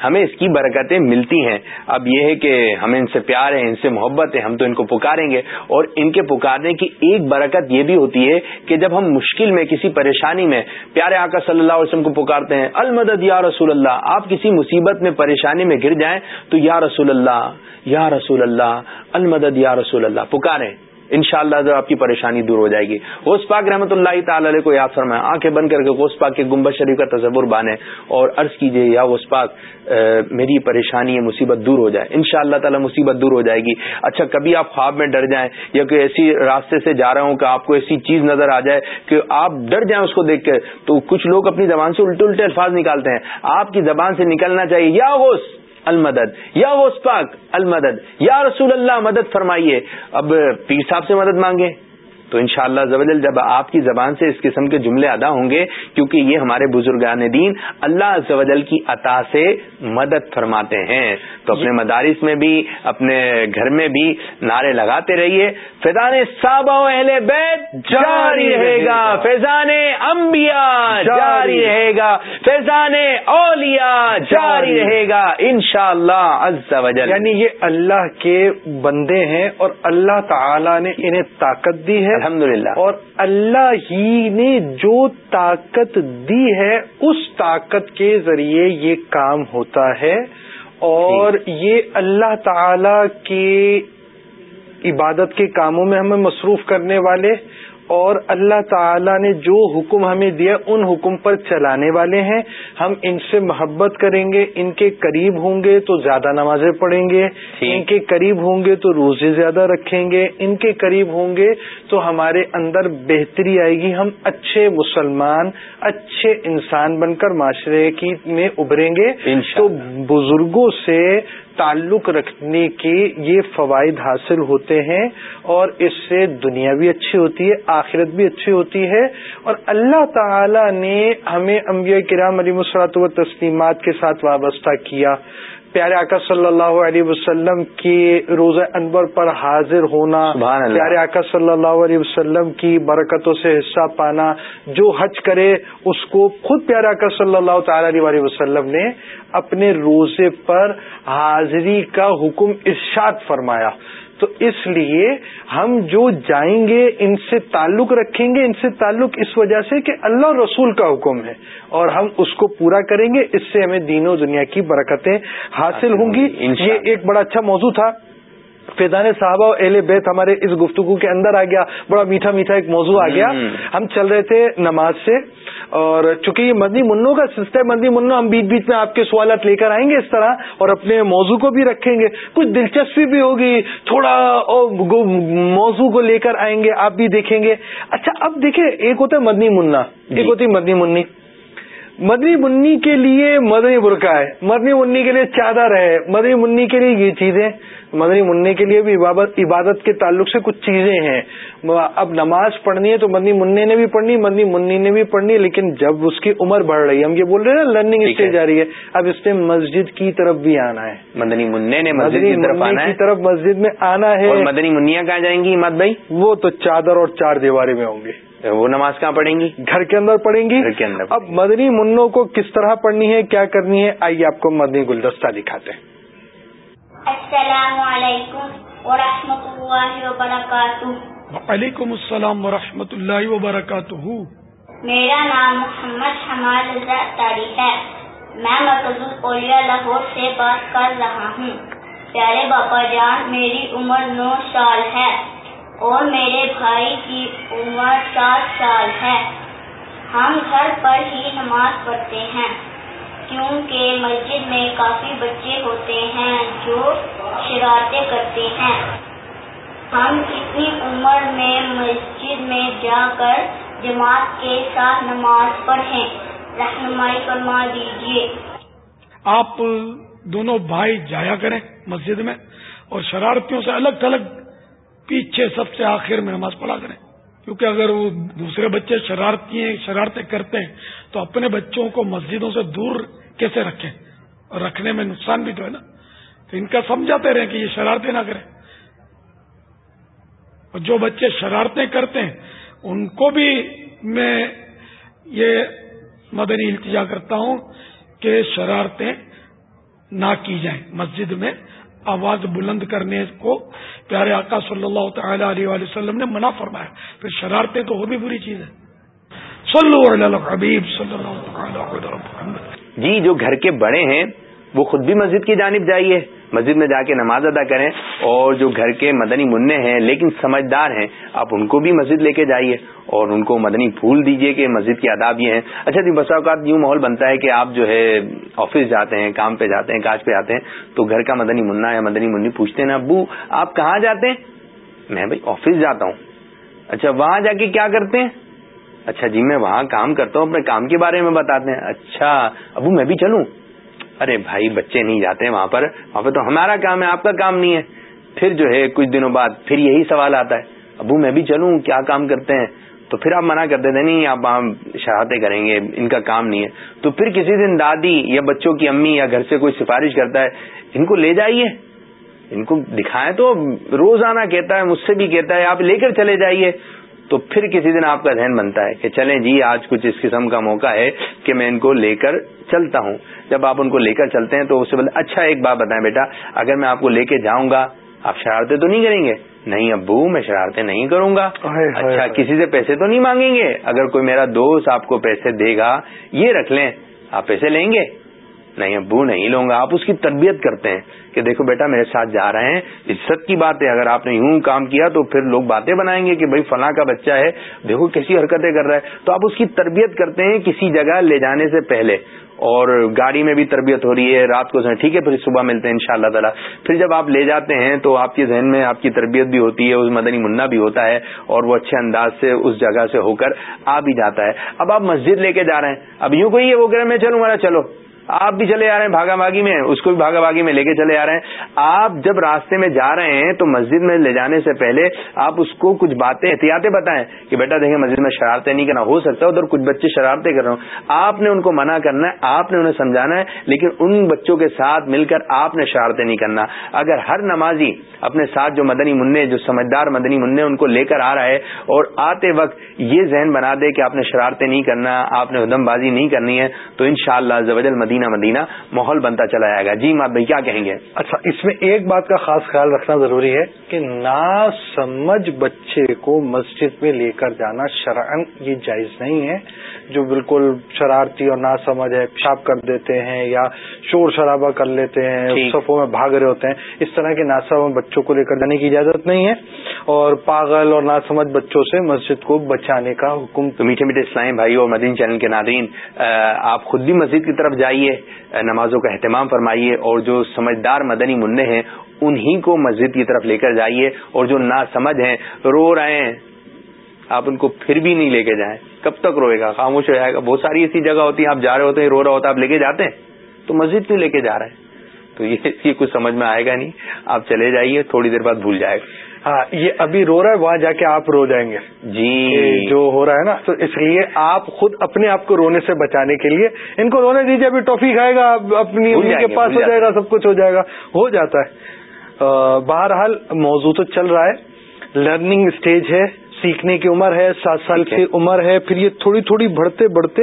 ہمیں اس کی برکتیں ملتی ہیں۔ اب یہ ہے کہ ہمیں ان سے پیار ہے، ان سے محبت ہے، ہم تو ان کو پکاریں گے۔ اور ان کے پکارنے کی ایک برکت یہ بھی ہوتی ہے کہ جب ہم مشکل میں، کسی پریشانی میں پیارے آقا صلی اللہ علیہ وسلم کو پکارتے ہیں، المدد یا رسول اللہ، آپ کسی مصیبت میں، پریشانی میں گر جائیں تو یا رسول اللہ، یا رسول اللہ، المدد یا رسول اللہ، پکاریں۔ ان شاء اللہ آپ کی پریشانی دور ہو جائے گی۔ غوث پاک رحمۃ اللہ تعالی علیہ کو یاد فرمائے آنکھیں بند کر کے غوث پاک کے گمبد شریف کا تصور بانے اور عرض کیجیے یا غوث پاک میری پریشانی مصیبت دور ہو جائے۔ ان شاء اللہ تعالیٰ مصیبت دور ہو جائے گی۔ اچھا کبھی آپ خواب میں ڈر جائیں یا کوئی ایسی راستے سے جا رہا ہوں کہ آپ کو ایسی چیز نظر آ جائے کہ آپ ڈر جائیں اس کو دیکھ کے، تو کچھ لوگ اپنی زبان سے الٹے الٹے الفاظ نکالتے ہیں۔ آپ کی زبان سے نکلنا چاہیے۔ یا غوث! المدد، یا غوث پاک المدد، یا رسول اللہ مدد فرمائیے۔ اب پیر صاحب سے مدد مانگے تو ان شاء اللہ جب آپ کی زبان سے اس قسم کے جملے ادا ہوں گے کیونکہ یہ ہمارے بزرگان دین اللہ زوجل کی عطا سے مدد فرماتے ہیں۔ تو اپنے مدارس میں بھی اپنے گھر میں بھی نعرے لگاتے رہیے۔ فیضان صحابہ اہل بیت جاری رہے گا۔ فیضان انبیاء جاری رہے گا۔ فیضان اولیاء جاری رہے گا۔ ان شاء اللہ یعنی یہ اللہ کے بندے ہیں اور اللہ تعالی نے انہیں طاقت دی ہے الحمد اور اللہ ہی نے جو طاقت دی ہے اس طاقت کے ذریعے یہ کام ہوتا ہے اور جی۔ یہ اللہ تعالی کے عبادت کے کاموں میں ہمیں مصروف کرنے والے اور اللہ تعالی نے جو حکم ہمیں دیا ان حکم پر چلانے والے ہیں۔ ہم ان سے محبت کریں گے ان کے قریب ہوں گے تو زیادہ نمازیں پڑھیں گے ان کے قریب ہوں گے تو روزے زیادہ رکھیں گے ان کے قریب ہوں گے تو ہمارے اندر بہتری آئے گی۔ ہم اچھے مسلمان اچھے انسان بن کر معاشرے کی میں ابھریں گے۔ تو بزرگوں سے تعلق رکھنے کے یہ فوائد حاصل ہوتے ہیں اور اس سے دنیا بھی اچھی ہوتی ہے، آخرت بھی اچھی ہوتی ہے۔ اور اللہ تعالی نے ہمیں انبیاء کرام علی مسرات و تسلیمات کے ساتھ وابستہ کیا۔ پیارے آقا صلی اللہ علیہ وسلم کی روزہ انور پر حاضر ہونا پیارے آقا صلی اللہ علیہ وسلم کی برکتوں سے حصہ پانا جو حج کرے اس کو خود پیارے آقا صلی اللہ تعالی علیہ وسلم نے اپنے روزے پر حاضری کا حکم ارشاد فرمایا۔ تو اس لیے ہم جو جائیں گے ان سے تعلق رکھیں گے ان سے تعلق اس وجہ سے کہ اللہ رسول کا حکم ہے اور ہم اس کو پورا کریں گے۔ اس سے ہمیں دین و دنیا کی برکتیں حاصل ہوں گی۔ یہ ایک بڑا اچھا موضوع تھا۔ فیضان صاحبہ اور اہل بیت ہمارے اس گفتگو کے اندر آ گیا۔ بڑا میٹھا میٹھا ایک موضوع آ گیا۔ ہم چل رہے تھے نماز سے اور چونکہ یہ مدنی منوں کا سلسلہ مدنی منو ہم بیچ بیچ میں آپ کے سوالات لے کر آئیں گے اس طرح اور اپنے موضوع کو بھی رکھیں گے۔ کچھ دلچسپی بھی ہوگی تھوڑا موضوع کو لے کر آئیں گے آپ بھی دیکھیں گے۔ اچھا اب دیکھیں ایک ہوتا ہے مدنی منا ایک جی۔ ہوتی مدنی منی۔ مدنی منی کے لیے مدنی برقع ہے۔ مدنی منی کے لیے چادر ہے۔ مدنی منی کے لیے یہ چیزیں۔ مدنی منی کے لیے بھی عبادت کے تعلق سے کچھ چیزیں ہیں۔ اب نماز پڑھنی ہے تو مدنی منی نے بھی پڑھنی مدنی منی نے بھی پڑھنی لیکن جب اس کی عمر بڑھ رہی ہے ہم یہ بول رہے ہیں نا لرننگ اسٹیج آ رہی ہے۔ اب اس نے مسجد کی طرف بھی آنا ہے۔ مدنی منی نے مدنی کی طرف مسجد میں آنا ہے۔ مدنی منیا کہاں جائیں گی مت بھائی؟ وہ تو چادر اور چار دیوارے میں ہوں گے۔ وہ نماز کہاں پڑھیں گی؟ گھر کے اندر پڑھیں گی؟ گھر کے اندر اب مدنی منوں کو کس طرح پڑھنی ہے کیا کرنی ہے؟ آئیے آپ کو مدنی گلدستہ دکھاتے ہیں۔ السلام علیکم ورحمۃ اللہ وبرکاتہ۔ وعلیکم السلام ورحمۃ اللہ وبرکاتہ۔ میرا نام محمد حماد تاری ہے۔ میں مرکز اولیا لاہور سے بات کر رہا ہوں۔ پیارے باپا جان میری عمر نو سال ہے۔ اور میرے بھائی کی عمر سات سال ہے۔ ہم گھر پر ہی نماز پڑھتے ہیں، کیونکہ مسجد میں کافی بچے ہوتے ہیں جو شرارتیں کرتے ہیں۔ ہم اتنی عمر میں مسجد میں جا کر جماعت کے ساتھ نماز پڑھیں، رہنمائی فرما دیجیے آپ دونوں بھائی جایا کریں مسجد میں اور شرارتیوں سے الگ تھلگ پیچھے سب سے آخر میں نماز پڑھا کریں۔ کیونکہ اگر وہ دوسرے بچے شرارتی ہیں شرارتیں کرتے ہیں، تو اپنے بچوں کو مسجدوں سے دور کیسے رکھیں؟ اور رکھنے میں نقصان بھی تو ہے نا۔ تو ان کا سمجھاتے رہیں کہ یہ شرارتیں نہ کریں۔ اور جو بچے شرارتیں کرتے ہیں، ان کو بھی میں یہ مدنی التجا کرتا ہوں کہ شرارتیں نہ کی جائیں۔ مسجد میں آواز بلند کرنے کو پیارے آقا صلی اللہ تعالی علیہ وسلم نے منع فرمایا۔ پھر شرارتیں تو اور بھی بری چیز ہے جی جو گھر کے بڑے ہیں، وہ خود بھی مسجد کی جانب جائیے۔ مسجد میں جا کے نماز ادا کریں اور جو گھر کے مدنی منع ہیں، لیکن سمجھدار ہیں، آپ ان کو بھی مسجد لے کے جائیے اور ان کو مدنی پھول دیجیے کہ مسجد کی آداب یہ ہیں۔ اچھا جی بسا اوقات یوں ماحول بنتا ہے کہ آپ جو ہے آفس جاتے ہیں، کام پہ جاتے ہیں، کاج پہ جاتے ہیں، تو گھر کا مدنی منا یا مدنی منی پوچھتے ہیں نا، ابو، آپ کہاں جاتے ہیں؟ میں بھائی آفس جاتا ہوں۔ اچھا وہاں جا کے کیا کرتے ہیں؟ اچھا جی میں وہاں کام کرتا ہوں، اپنے کام کے بارے میں بتاتے ہیں۔ اچھا ابو، میں بھی چلوں۔ ارے بھائی بچے نہیں جاتے وہاں پر، وہاں پہ تو ہمارا کام ہے، آپ کا کام نہیں ہے۔ پھر جو ہے، کچھ دنوں بعد پھر یہی سوال آتا ہے، ابو میں بھی چلوں، کیا کام کرتے ہیں؟ تو پھر آپ منع کر دیتے نہیں، آپ وہاں شہادتیں کریں گے، ان کا کام نہیں ہے۔ تو پھر کسی دن دادی یا بچوں کی امی یا گھر سے کوئی سفارش کرتا ہے، ان کو لے جائیے۔ ان کو دکھائیں تو روزانہ کہتا ہے، مجھ سے بھی کہتا ہے، آپ لے کر چلے جائیے۔ تو پھر کسی دن آپ کا ذہن بنتا ہے کہ چلیں جی آج کچھ اس قسم کا موقع ہے کہ میں ان کو لے کر چلتا ہوں۔ جب آپ ان کو لے کر چلتے ہیں تو اس سے بولے اچھا ایک بات بتائیں بیٹا اگر میں آپ کو لے کے جاؤں گا آپ شرارتیں تو نہیں کریں گے؟ نہیں ابو میں شرارتیں نہیں کروں گا۔ اچھا کسی سے پیسے تو نہیں مانگیں گے؟ اگر کوئی میرا دوست آپ کو پیسے دے گا یہ رکھ لیں آپ پیسے لیں گے؟ نہیں ابو نہیں لوں گا آپ اس کی تربیت کرتے ہیں کہ دیکھو بیٹا میرے ساتھ جا رہے ہیں، عزت کی بات ہے، اگر آپ نے یوں کام کیا تو پھر لوگ باتیں بنائیں گے کہ بھائی فلاں کا بچہ ہے، دیکھو کیسی حرکتیں کر رہا ہے۔ تو آپ اس کی تربیت کرتے ہیں کسی جگہ لے جانے سے پہلے۔ اور گاڑی میں بھی تربیت ہو رہی ہے، رات کو ٹھیک ہے، پھر صبح ملتے ہیں ان شاء اللہ تعالیٰ۔ پھر جب آپ لے جاتے ہیں تو آپ کے ذہن میں آپ کی تربیت بھی ہوتی ہے، اس مدنی منا بھی ہوتا ہے اور وہ اچھے انداز سے اس جگہ سے ہو کر آ بھی جاتا ہے۔ اب آپ مسجد لے کے جا رہے ہیں، اب یوں کوئی ہے وہ کہ میں چلوں گا چلو۔ آپ بھی چلے آ رہے ہیں بھاگا باغی میں، اس کو بھی بھاگا باغی میں لے کے چلے آ رہے ہیں۔ آپ جب راستے میں جا رہے ہیں تو مسجد میں لے جانے سے پہلے آپ اس کو کچھ باتیں، احتیاطیں بتائیں کہ بیٹا دیکھیں مسجد میں شرارتیں نہیں کرنا، ہو سکتا ادھر کچھ بچے شرارتیں کر رہے ہوں۔ آپ نے ان کو منع کرنا ہے، آپ نے انہیں سمجھانا ہے، لیکن ان بچوں کے ساتھ مل کر آپ نے شرارتیں نہیں کرنا۔ اگر ہر نمازی اپنے ساتھ جو مدنی منع، جو سمجھدار مدنی منع ان کو لے کر آ رہا ہے اور آتے وقت یہ ذہن بنا دے کہ آپ نے شرارتیں نہیں کرنا، آپ نے ادم بازی نہیں کرنی ہے، تو ان شاء اللہ مدینہ مدینہ ماحول بنتا چلا جائے گا۔ جی مات بھائی، کیا کہیں گے؟ اچھا اس میں ایک بات کا خاص خیال رکھنا ضروری ہے کہ نا سمجھ بچے کو مسجد میں لے کر جانا شرعن یہ جائز نہیں ہے۔ جو بالکل شرارتی اور نا سمجھ ہے پیشاب کر دیتے ہیں یا شور شرابہ کر لیتے ہیں صفوں میں بھاگ رہے ہوتے ہیں۔ اس طرح کے ناسمجھ بچوں کو لے کر جانے کی اجازت نہیں ہے اور پاگل اور ناسمجھ بچوں سے مسجد کو بچانے کا حکم تو میٹھے میٹھے اسلام بھائی اور مدین چینل کے ناظرین آپ خود بھی مسجد کی طرف جائیے نمازوں کا اہتمام فرمائیے اور جو سمجھدار مدنی منع ہیں انہی کو مسجد کی طرف لے کر جائیے اور جو نا سمجھ ہیں رو رہے ہیں آپ ان کو پھر بھی نہیں لے کے جائیں۔ کب تک روئے گا؟ خاموش ہو جائے گا۔ بہت ساری ایسی جگہ ہوتی ہیں آپ جا رہے ہوتے ہیں رو رہا ہوتا ہے آپ لے کے جاتے ہیں تو مسجد کیوں لے کے جا رہے ہیں؟ تو یہ کچھ سمجھ میں آئے گا نہیں۔ آپ چلے جائیے تھوڑی دیر بعد بھول جائے گا۔ ہاں یہ ابھی رو رہا ہے وہاں جا کے آپ رو جائیں گے۔ جی۔ جو ہو رہا ہے نا تو اس لیے آپ خود اپنے آپ کو رونے سے بچانے کے لیے ان کو رونے دیجیے ابھی ٹافی کھائے گا اپنی کے پاس ہو جائے گا سب کچھ ہو جائے گا ہو جاتا ہے۔ بہرحال موضوع تو چل رہا ہے۔ لرننگ اسٹیج ہے۔ سیکھنے کی عمر ہے سات سال کی عمر ہے پھر یہ تھوڑی تھوڑی بڑھتے بڑھتے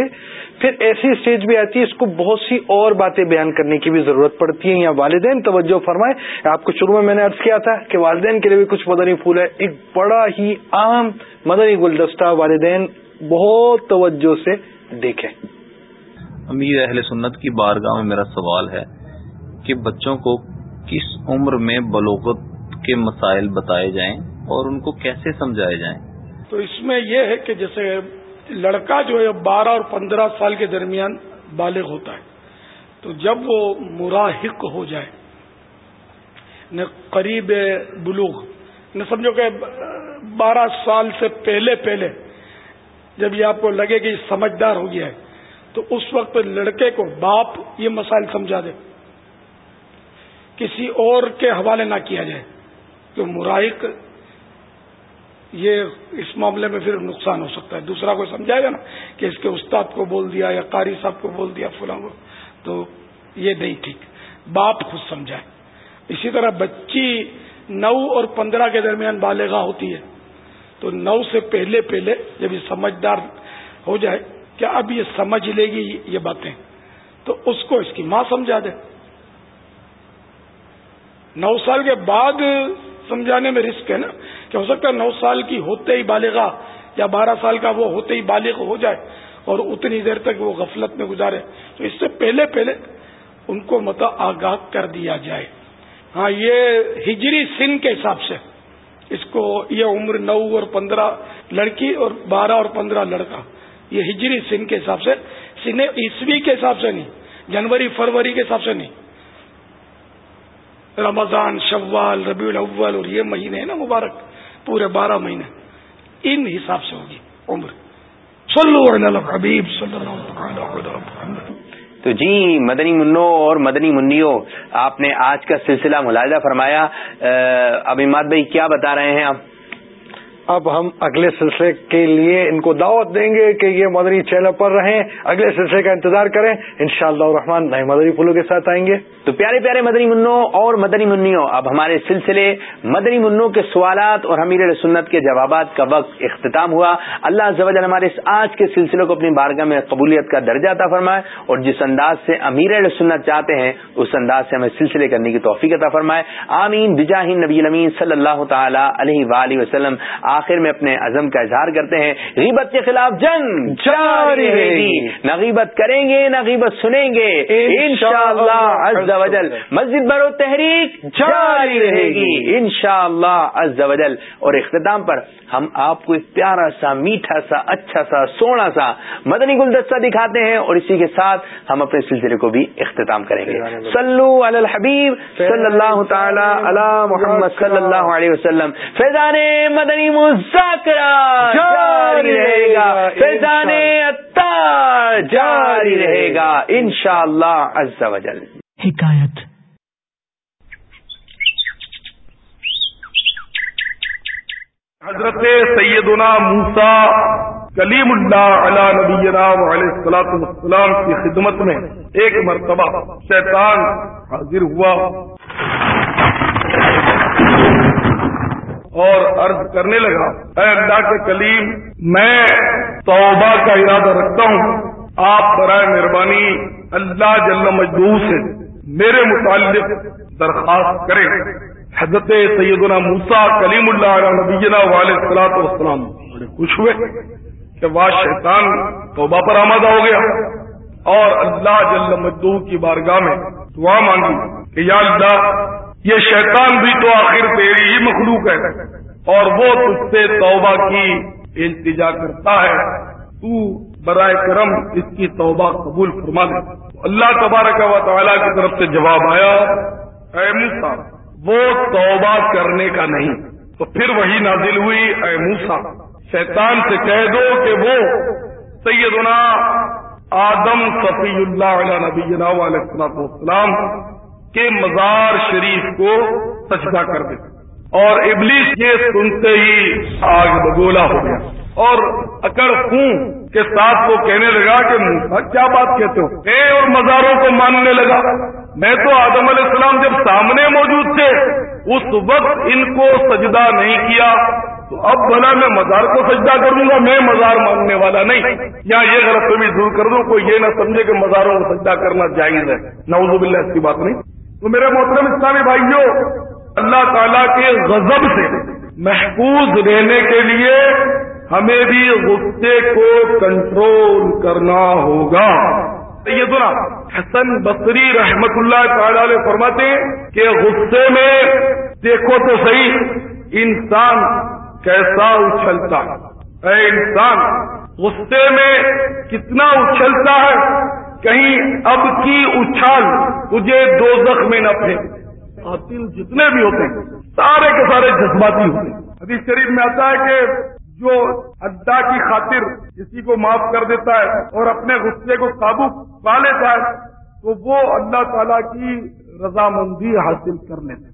پھر ایسی اسٹیج بھی آتی ہے اس کو بہت سی اور باتیں بیان کرنے کی بھی ضرورت پڑتی ہے یا والدین توجہ فرمائے آپ کو شروع میں میں نے ارض کیا تھا کہ والدین کے لیے بھی کچھ مدنی پھول ہے۔ ایک بڑا ہی عام مدنی گلدستہ والدین بہت توجہ سے دیکھیں۔ امیر اہل سنت کی بارگاہ میں میرا سوال ہے کہ بچوں کو کس عمر میں بلوغت کے مسائل بتائے جائیں؟ اور ان کو کیسے سمجھائے جائیں؟ تو اس میں یہ ہے کہ جیسے لڑکا جو ہے بارہ اور پندرہ سال کے درمیان بالغ ہوتا ہے، تو جب وہ مراحق ہو جائے، نہ قریب بلوغ، نہ سمجھو کہ بارہ سال سے پہلے پہلے جب یہ آپ کو لگے کہ سمجھدار ہو گیا ہے، تو اس وقت لڑکے کو باپ یہ مسائل سمجھا دے، کسی اور کے حوالے نہ کیا جائے تو مراحق یہ اس معاملے میں پھر نقصان ہو سکتا ہے۔ دوسرا کوئی سمجھائے گا نا کہ اس کے استاد کو بول دیا یا قاری صاحب کو بول دیا فلاں کو، تو یہ نہیں ٹھیک۔ باپ خود سمجھائے۔ اسی طرح بچی نو اور پندرہ کے درمیان بالغاہ ہوتی ہے، تو نو سے پہلے پہلے جب یہ سمجھدار ہو جائے، کیا اب یہ سمجھ لے گی یہ باتیں؟ تو اس کو اس کی ماں سمجھا دے۔ نو سال کے بعد سمجھانے میں رسک ہے نا۔ کہ ہو سکتا ہے نو سال کی ہوتے ہی بالغا یا بارہ سال کا وہ ہوتے ہی بالغ ہو جائے اور اتنی دیر تک وہ غفلت میں گزارے۔ تو اس سے پہلے پہلے ان کو مت آگاہ کر دیا جائے۔ ہاں یہ ہجری سن کے حساب سے۔ اس کو یہ عمر نو اور پندرہ لڑکی اور بارہ اور پندرہ لڑکا۔ یہ ہجری سن کے حساب سے۔ سن عیسوی کے حساب سے نہیں، جنوری فروری کے حساب سے نہیں۔ رمضان، شوال، ربیع الاول اور یہ مہینے ہیں نا مبارک۔ پورے بارہ مہینے۔ ان حساب سے ہوگی عمر۔ تو جی مدنی منو اور مدنی منیو، آپ نے آج کا سلسلہ ملاحظہ فرمایا۔ اب اماد بھائی کیا بتا رہے ہیں آپ؟ اب ہم اگلے سلسلے کے لیے ان کو دعوت دیں گے کہ یہ مدنی چینل پر رہیں۔ اگلے سلسلے کا انتظار کریں۔ ان شاء اللہ نئے مدنی پھولوں کے ساتھ آئیں گے۔ تو پیارے پیارے مدنی منوں اور مدنی منوں اب ہمارے سلسلے مدنی منوں کے سوالات اور حمیر سنت کے جوابات کا وقت اختتام ہوا۔ اللہ زوج ہمارے اس آج کے سلسلے کو اپنی بارگاہ میں قبولیت کا درجہ عطا فرمائے اور جس انداز سے امیر سنت چاہتے ہیں، اس انداز سے ہمیں سلسلے کرنے کی توفیق عطا فرمائے۔ آمین۔ بجاہ نبی المین صلی اللہ تعالی علیہ وآلہ وسلم۔ آخر میں اپنے عزم کا اظہار کرتے ہیں۔ غیبت کے خلاف جنگ جاری رہے گی۔ نہ غیبت کریں گے، نہ غیبت سنیں گے۔ انشاءاللہ عز و جل مسجد برو تحریک جاری رہے گی۔ انشاءاللہ عز و جل اور اختتام پر ہم آپ کو ایک پیارا سا، میٹھا سا اچھا سا، سونا سا مدنی گلدستہ دکھاتے ہیں اور اسی کے ساتھ ہم اپنے سلسلے کو بھی اختتام کریں گے۔ صلو علی الحبیب صلی اللہ تعالی علی محمد صلی اللہ علیہ وسلم۔ فیضان مدنی مذاکرہ جاری رہے گا۔ فیضان اتار جاری رہے گا انشاءاللہ عز و جل۔ حکایت حضرت سیدنا موسا کلیم اللہ علی نبینا علیہ السلاط والسلام کی خدمت میں ایک مرتبہ شیطان حاضر ہوا۔ اور عرض کرنے لگا، اے اللہ کے کلیم، میں توبہ کا ارادہ رکھتا ہوں۔ آپ برائے مہربانی اللہ جل مجدو سے میرے متعلق درخواست کریں۔ حضرت سیدنا موسا کلیم اللہ نبینا والے سلاط والسلام بڑے خوش ہوئے کہ واہ شیطان، توبہ پر آمادہ ہو گیا۔ اور اللہ جل مجدو کی بارگاہ میں دعا مانگی کہ یا اللہ یہ شیطان بھی تو آخر تیری ہی مخلوق ہے۔ اور وہ تجھ سے توبہ کی التجا کرتا ہے۔ تو برائے کرم اس کی توبہ قبول فرما دے۔ اللہ تبارک و تعالیٰ کی طرف سے جواب آیا، اے موسا وہ توبہ کرنے کا نہیں۔ تو پھر وہی نازل ہوئی، اے موسا شیطان سے کہہ دو کہ وہ سیدنا آدم صفی اللہ علیہ نبی علیہ السلام کے مزار شریف کو سجدہ کر دے۔ اور ابلیس یہ سنتے ہی آگ بگولا ہو گیا۔ اور اکڑ خون کے ساتھ وہ کہنے لگا کہ موسا، کیا بات کہتے ہو؟ اے اور مزاروں کو ماننے لگا۔ میں تو آدم علیہ السلام جب سامنے موجود تھے، اس وقت ان کو سجدہ نہیں کیا۔ تو اب بھلا میں مزار کو سجدہ کروں گا، میں مزار ماننے والا نہیں۔ یا یہ غلط بھی دور کر دوں، کوئی یہ نہ سمجھے کہ مزاروں کو سجدہ کرنا جائز ہے۔ نوزب باللہ، اس کی بات نہیں۔ تو میرے محترم اسلامی بھائیوں اللہ تعالیٰ کے غضب سے، محفوظ رہنے کے لیے ہمیں بھی غصے کو کنٹرول کرنا ہوگا۔ یہ سنا حسن بصری رحمت اللہ تعالی علیہ فرماتے کہ غصے میں دیکھو تو صحیح، انسان کیسا اچھلتا اے انسان، غصے میں کتنا اچھلتا ہے؟ کہیں اب کی اچھال تجھے دوزخ میں نہ پھینک قاتل جتنے بھی ہوتے ہیں، سارے کے سارے جذباتی ہوتے ہیں۔ حدیث شریف میں آتا ہے کہ جو ادا کی خاطر کسی کو معاف کر دیتا ہے اور اپنے غصے کو قابو پا لیتا ہے، تو وہ اللہ تعالی کی رضامندی حاصل کر لیتے